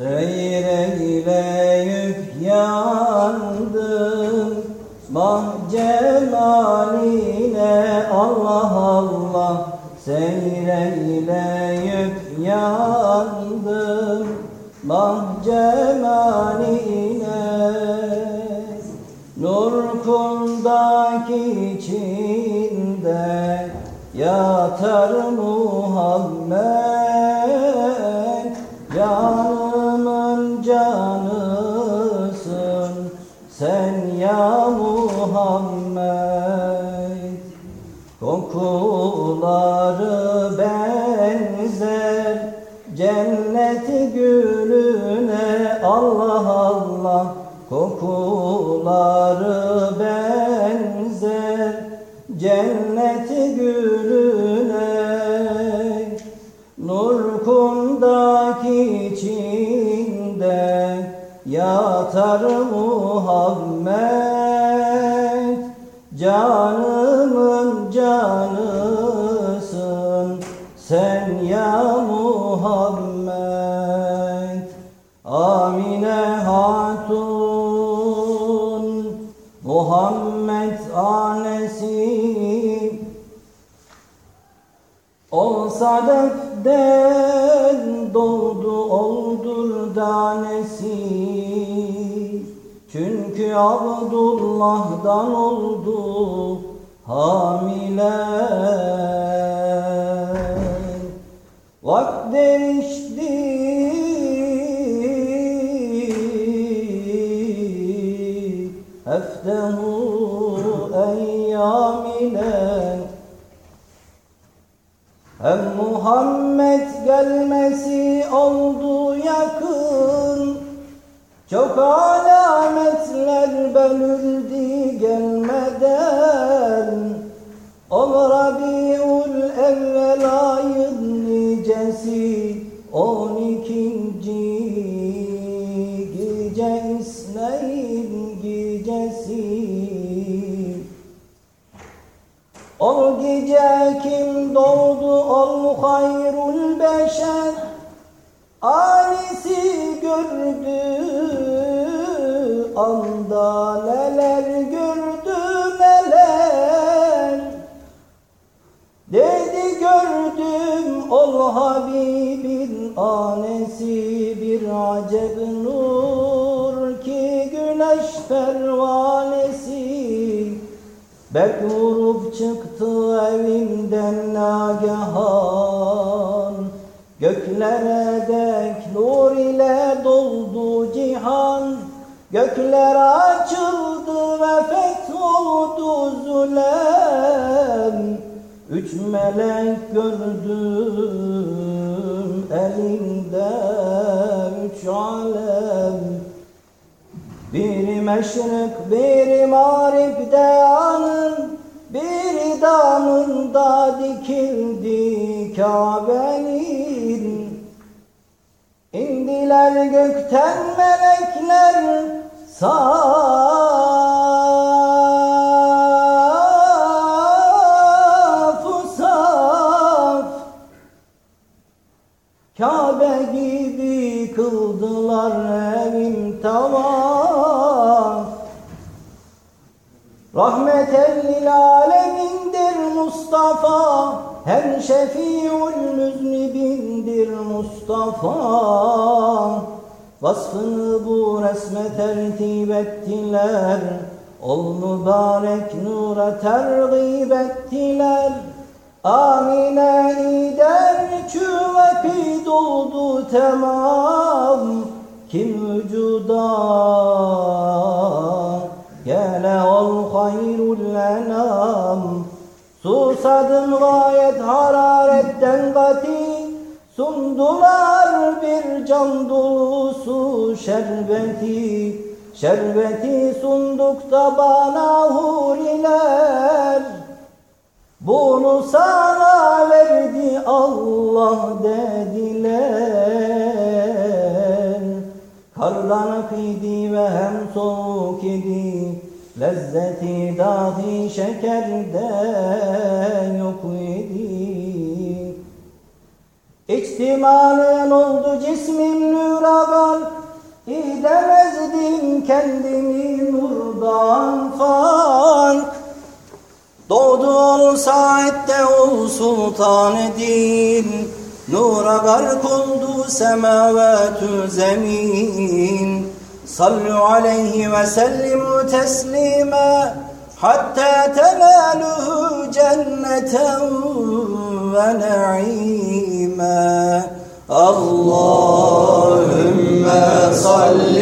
Seyreyle yük yandım Bah cemaline Allah Allah. Seyreyle yük yandım Bah cemaline Nur kundaki içinde Yatar Muhammed benzer Cennet gülüne Allah Allah Kokuları benzer. Cennet gülüne Nur kundaki içinde Yatar Muhammed. Canımın Sen ya Muhammed Amine Hatun Muhammed annesi Olsa defden doğdu oldur tanesi. Çünkü Abdullah'dan oldu hamile Vakt değişti Eftehu eyyam ile hem Muhammed gelmesi oldu yakın Çok alametler belirdi gelmeden Ol Rabiul evvel ayın nicesi On ikinci gece İsmail gecesi. Ol gece kim doğdu ol hayrul beşer. Alisi gördü anda neler ol Habibin anesi bir acep nur ki güneş pervanesi. Bek vurup çıktı evinden nagahan Göklere dek nur ile doldu cihan. Gökler açıldı ve fetholdu zulem Üç melek gördüm meşrik, biri mağripte anın, biri damında dikildi Kabe'nin. İndiler gökten melekler, saf Rahmeten lil alemindir Mustafa Hem şefiul müznibindir Mustafa. Vasfını bu resme tertip ettiler Ol mübarek nura tergib ettiler. Amine ider çüveki doğdu tamam Kim vücuda gele ol hayrul enam. Susadım gayet hararetten gati. Sundular bir can dolusu şerbeti. Şerbeti sundukta bana huriler bunu sana verdi Allah dediler Kardan kıydı ve hem soğuk idi. Lezzeti dahi şekerde yok idi. İçtimanen oldu cismim nuragal İdemezdim kendimi nurdan fark Doğdu ol saatte ol sultan din نور غركم ذو سماوات زمين. صلوا عليه وسلموا تسليما حتى تنالوا جنة ونعيما. اللهم صلِّ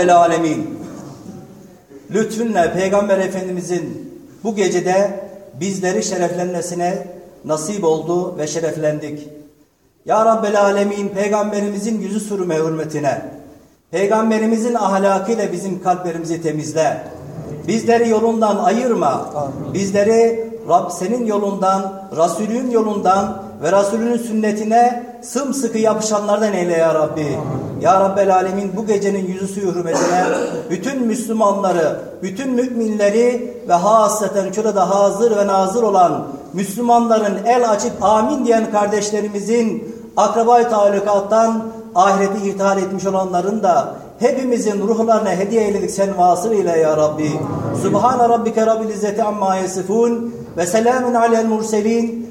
Rabbel Alemin. Lütfunla Peygamber Efendimizin bu gecede bizleri şereflenmesine nasip oldu ve şereflendik. Ya Rabbel Alemin Peygamberimizin yüzü sürme hürmetine, Peygamberimizin ahlakıyla bizim kalplerimizi temizle. Bizleri yolundan ayırma. Bizleri Rab senin yolundan, Resulün yolundan ve Resulünün sünnetine sımsıkı yapışanlardan eyle ya Rabbi. Ya Rabbel Alemin bu gecenin yüzü suyu hürmetine bütün Müslümanları, bütün müminleri ve hasreten şurada hazır ve nazır olan Müslümanların el açıp amin diyen kardeşlerimizin akrabay talukattan ahireti irtihal etmiş olanların da hepimizin ruhlarına hediye eyledik sen vasıl ile ya Rabbi. Subhane rabbike rabbil izzeti amma yasifun ve selamun alel murselin